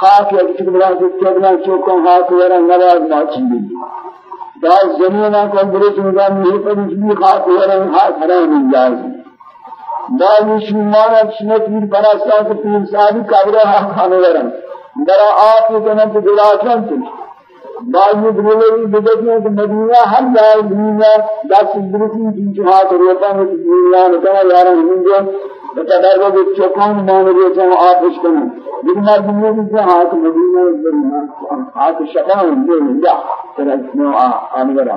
خاک یا کسی بلا سے چبلا چوکوں خاک ورق نواز ماچی بھی بعض زمینہ کو برس مدام نہیں پر اس بھی خاک ورق خاک حرام انجاز بعض شمانا چنت پیر پرستان کو پیر صاحبی قبرہ خاک ورق درہ آپ کے کنم کو دلاشن تنش بعضی بروی بدتیاں کہ مدینہ ہر جائے دنیا دس برسی جن جہات روتا ہے کہ دنیا نے کہا یارا ہم جو بتدار وہ چوکان مان رہے تھے آپ اس کو لیکن دنیا کی سے ہاتھ مدینہ ہاتھ شفاء یہ یا ترى نوع انورا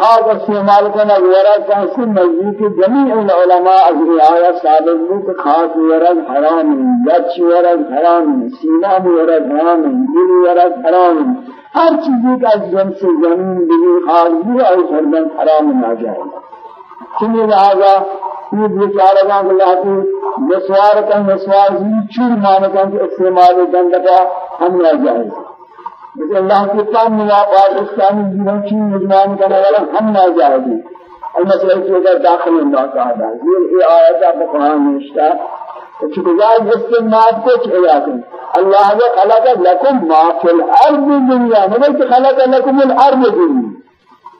خاص استعمال کرنا ورد کا سن نزدیک جمیع العلماء از رعایت ثابت ہے کہ خاص ورد حرام ہے یچ ورد حرام ہے سینہ ورد حرام ہے دل ورد حرام ہے ہر چیز کا جنس زمین بھی خاص بھی اور سردن حرام ناجائز چنین لہذا یہ بیچارہ کا اللہ کی مسوار کا مسوار ہی چور مانتا کہ استعمال گندگا ہم ناجائز ہے۔ لیکن اللہ کے کام مواقعات اسلامی جیون کی مجمان کرنے والا ہم نہ جائے گی المسئلہ کی اگر داخل اللہ تعالیٰ یہ آیت آپ قرآن میں اشتا چکزار استناد کو چھیا کریں اللہ نے خلق لکم ما فی الأرض دنیا نہیں کہ خلق لکم الأرض دنیا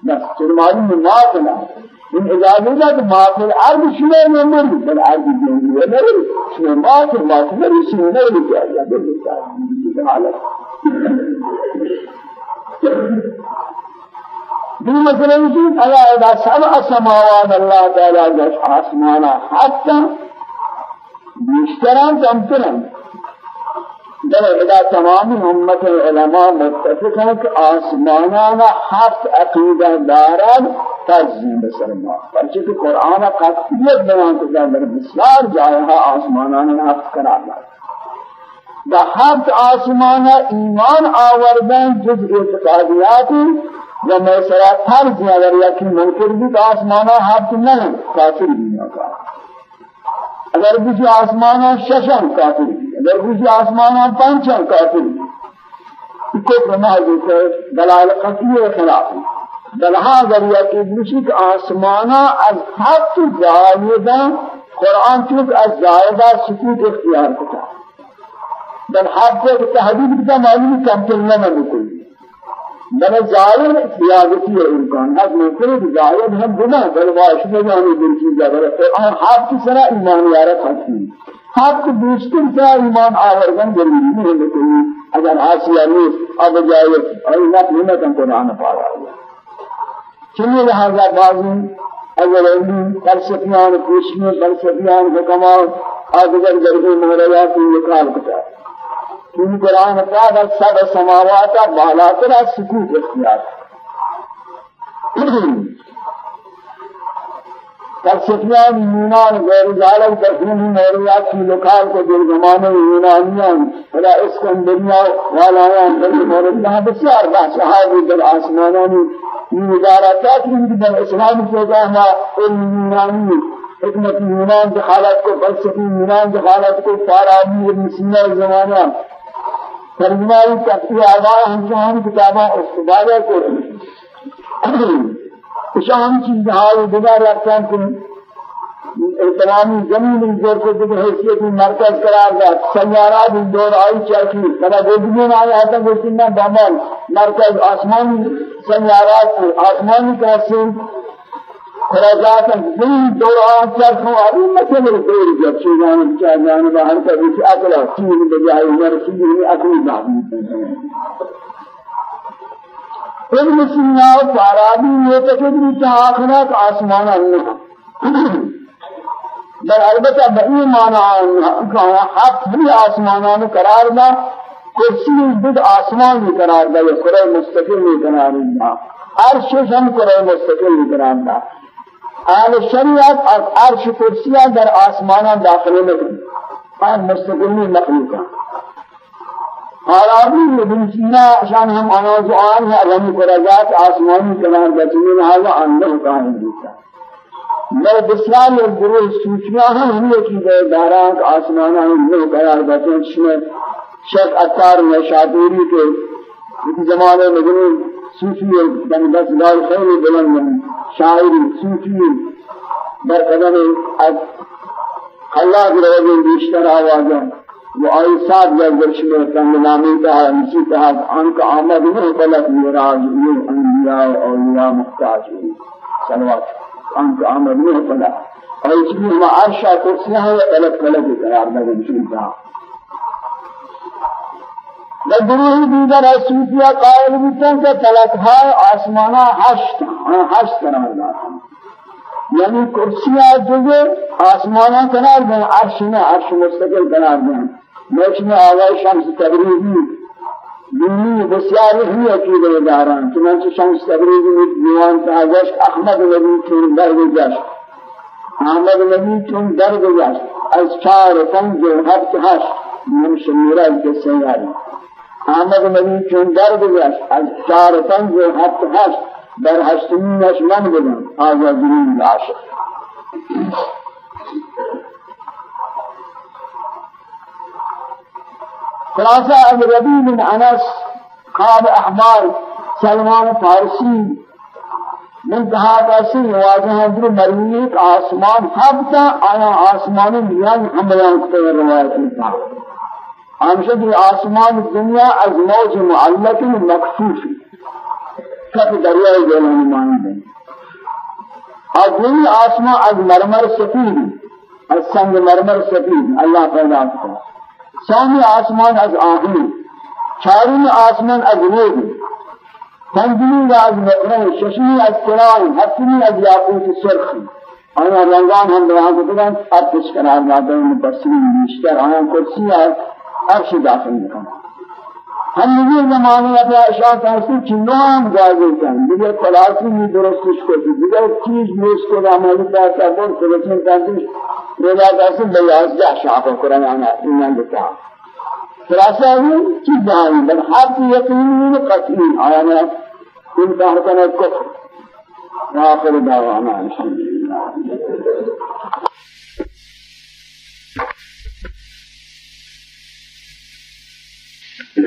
بس چر معلوم ما فی الأرض من اجازه لا ما في الأرض شنو نمر بالارض دنیا نہیں شنو ما في ما في شنو نہیں جائے بالله دو مثلا يجيب على إذا سبع سماوات الله تعالى جش آسمانا حتى بيشتران تمثلا در ادا تمام امت العلماء متفق ہیں کہ آسمانانا حق عقیدہ دارد تجزیم مسلمان پرچہ کہ قرآن قطعیت بناتے ہیں در بسیار جائے ہاں آسمانانا حق قرار دارد دا هفت آسمان ایمان آوردن جز اعتقادیات و میسرا فرض اگر یکی منکر بھی تو آسمان هفت نہیں کافر بھی نہ اگر کسی آسمان ششم کافر بھی اگر کسی آسمان پنچم کافر بھی کو فرمائے کہ دلائل قطعی خلاف بلها اگر یکی مشک آسمانا از هفت زائدہ قرآن چوک از زائدہ سکوت اختیار کرتا بل حد کو تحدید کا معلوم کم کرنا نہ کوئی بل ظاہر زیادتی ہے امکان حد ممکن ہے ظاہر ہم بنا بل واش میں جانے دل کی جگہ ہے اور حد کی سرا ایمان یارا کھاتی حد کو دوسرے سے ایمان آوردن ضروری نہیں ہے کوئی اگر حاصل نہیں اب جائے اور نہ نہیں کم قرآن پارا چلیے لہذا بعضی اگر علمی فلسفیان کوششیں فلسفیان حکمان آدگر جرگے مہرجات کی نکال کتا ہے قرآن پاک سب سماوات بالا تر سکوت اختیار فلسفیان یونان غیر ذالک تفہیم موریات کی لکال کو دل زمانے یونانیان ولا اسکندریا والایان بل مورد یہاں بسیار بحث حاضر در آسمانانی یہ ادارات کی در اسلام کو جانا علم یونانی حکمت یونان کی حالت کو فلسفی یونان کی حالت کو فارابی ابن سینا زمانہ ترجمہ تفسیر آباء ہم کتاباں استفادہ کو شام چیز حال دیگر رکھتے ہیں تمامی زمین زور کو دیگر حیثیت مرکز قرار دیا سیارات دور آئی چرخی کدا گودگین آیا آتا گوشتی نا بامال مرکز آسمانی سیارات آسمانی کسی خراجات زمین دوران صرف ہماری مسئلہ دور جب شیطان کیا جان باہر کا کچھ عقل چین بجائے عمر کی عقل باقی پھر مسیحا فارابی یہ تقدری کا آسمان اللہ در البتہ بہی مانا کہا حق بھی آسمانان قرار دا، کرسی بد آسمان بھی قرار دا یہ قرآن مستقل بھی قرار دا۔ عرش ہم قرآن مستقل بھی قرار دا۔ اهل شریعت از عرش کرسیان در آسمانان داخل نکن آن مستقلی مخلوقان آرابی مدنسینا شان هم آناز آن ہے اغمی قرآزات آسمانی کنار بچنین حالا آنده حکام دیتا میں بسران اور گروہ سوچنا ہم ہم یہ کی گئے داران آسمانا آنده قرار بچن شیخ اتار میں شادوری کے زمانے مجنون گروہ صوفی بن دس لال خیر بلند شاعری صوفی در قدم اللہ کی روزیں بیشتر آوازیں وہ آئی ساتھ جب درش میں کنگ نامی کہا اسی کہا ان کا آمد نہیں بلک میراج یہ انبیاء اور اولیاء محتاج ہوئی صلوات أنت عمل نه فلا أي شيء ما عرشا كرسيها وطلب طلب قرار ده بشيء لدروه دیگر صوفیا قائل بیتن کہ تلک ہے آسمانا حشت حشت قرار داتا یعنی کرسیاں جو آسمانا قرار دیں عرش میں عرش مستقل قرار دیں موچ میں آواز شمس تبریزی دینی بسیاری ہی عقیدہ داران چنانچہ شمس تبریزی میں دیوان تازش احمد نبی چون در گزشت احمد نبی چون در گزشت از چار پنج و هفت هشت من شمیره کے سیاری احمد نبی چون در گزشت از چار پنج و هفت هشت در هشتمینش من بدم آزادین عاشق خلاصہ اب ربی بن انس خواب احبار سلمان فارسی من کہا کیسے واضح در مروی آسمان ہفتا آیا آسمان میان ہم بیان کرتے ہیں کہ آسمان دنیا از موج معلق مکفوف کف دریائے جلانی ہیں اور دنیا آسمان از مرمر سفید. از سنگ مرمر سفید. اللہ پیدا ہے سامی آسمان از آهن. چارم آسمان از نور پنجمی از مقرن ششمی از کران. هفتمی از یاقوت سرخ. آیا رنگان هم بیان کردن ارتش قرار داده مبصرین بیشتر. آیا کرسی از عرش داخل میکنن ہم یہ زمانے میں اشاعت ایسی چنگام جائز ہیں دیگر خلاصی نہیں درستش کو دیگر چیز موس کو عمل کرتا ہے بول سلسل تاکہ میرا ایسے بیاض جا شاپ قرآن آنا ایمان دیتا خلاصہ ہے چیز جائیں بل حق یقینی قطعی آیا میں ان کا حکم کفر آخر دعوانا الحمدللہ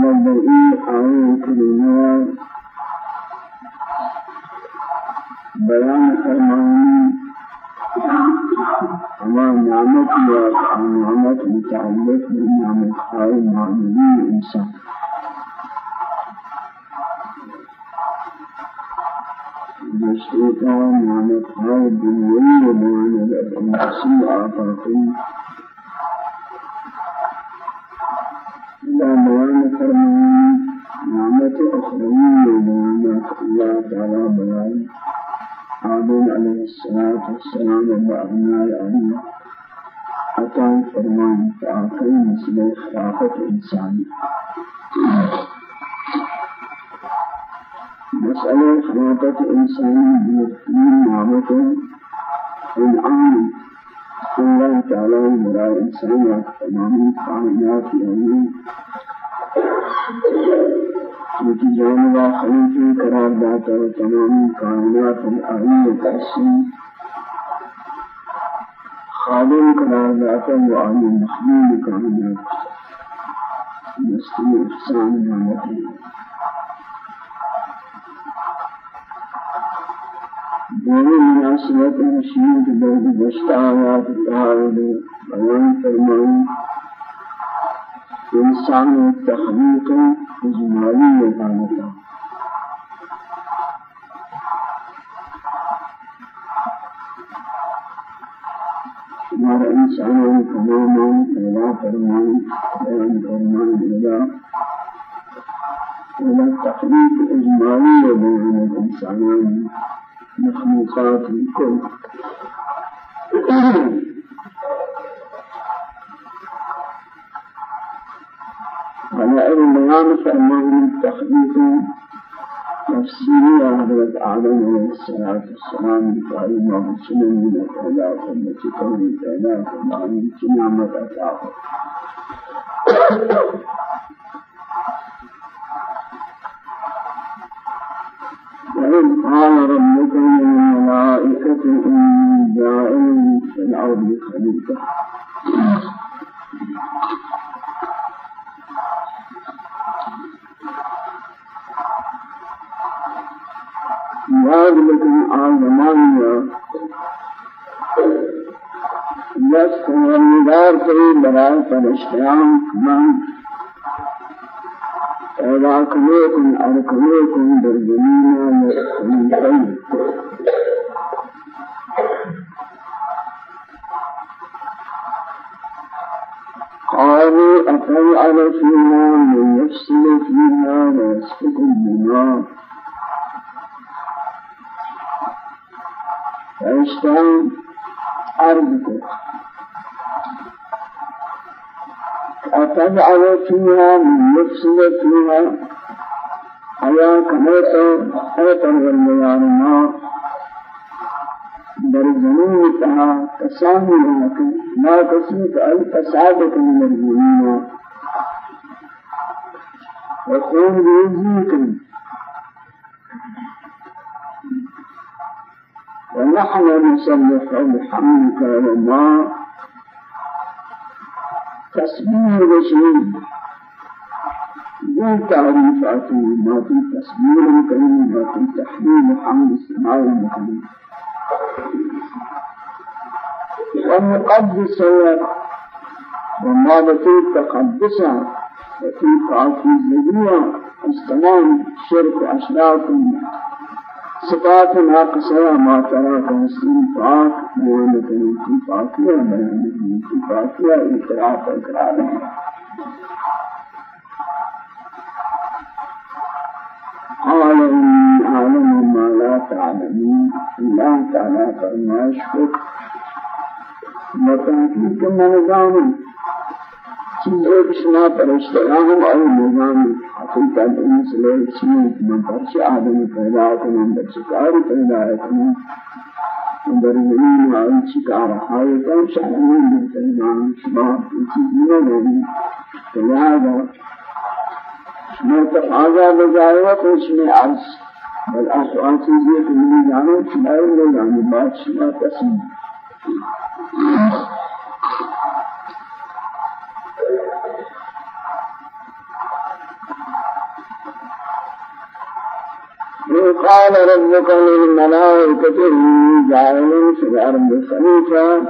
على البرئي آية كلمة بيان فرماني وما نعمت يا نعمت متعلق بالنعمت هاي معنوي الإنسان الشيطان نعمت هاي الدنيا ومعنى الأنفسي آفاقي لا بيان فرمان نعمة أخروية ومعنى الله تعالى بيان. آدم عليه الصلاة والسلام وأبناء آدم. أتى فرمان تعاقي مثل خلافة إنسان مسألة خلافة إنسان من نعمة إنعام تعالى مراد إنسان تمام كائنات يعني جانب جانبا خلیفی قرار داتا ہے تمام کائنات الآئی تحسین خادم قرار داتا ہے وآئی مخلوم کائنات مسئلہ احسان نعمت دونوں مناسبت مشید درد گشت آیات تعالی بیان فرمائی انسان تخلیق اجمالی حالتا ہمارا انسان تمام پیدا فرمائی بیان فرمائی إلى تخلیق اجمالی بیان الانسانان مخلوقات الكل على علم بيان فرمان التخليق تفسيري حضرت آدم عليه الصلاة والسلام قال ما سنن من الخلاف التي كون الإعلان فمعنى نعمة أتاه وإذ قال ربك للملائكة إني جاعل في الأرض خليفة یاد لکن آن زمانیا دست ورندار کری برای فرشتیان من ارکلیکم در زمین خلیفین قالوا أفيعل فيها من يفصل فيها ويسفك الدماء فاشتان أرضك أتجعل فيها من يفسد فيها أيا كميت أيتر والميان ما در زمین تها کسانی لكن لا تسيك الفسادة من الزمین وخون بيزيك ونحن نسبح بحمدك وما تسبيح رسول دون تعريفات ما في تسبيح الكريم ما في تحميد حمد السماء المكرم ومقدس وما في تقدسا وفي تعفيزية السلام شرك أشراف صفات ناقصة ما ترى كمسلم پاک بیان کریں کی پاکیہ بیان کریں کی پاکیہ قال إني أعلم ما لا تعلمون الله تعالى فرماش خود بتحقیق نظام چیزیں بشنا پرشتیان اور نظام حقیقت ان سے چیز من پرچ آدم پیدا کنن بچکار پیدا کنن در زمین آئی چکار حالتا شامل بسلمان شما چیزی نبودی لہذا شما تقاضا بجائے کچھ میں عرض بل آسوان چیزیں کہ میں جانو شما نے جانی بات شما تسلیم قال ربك للملائكة إني جاعل في الأرض خليفة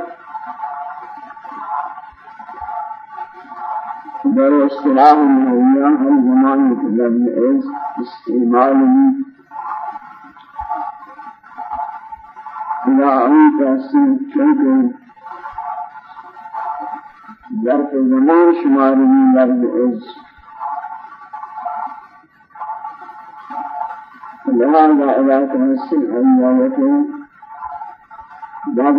در اصطلاح النویہ ہر زمانے کے لفظ استعمال إلى أن تحسين چونکہ ظرف زمان شماری لفظ از لهذا إذا تحسن أن يكون بعض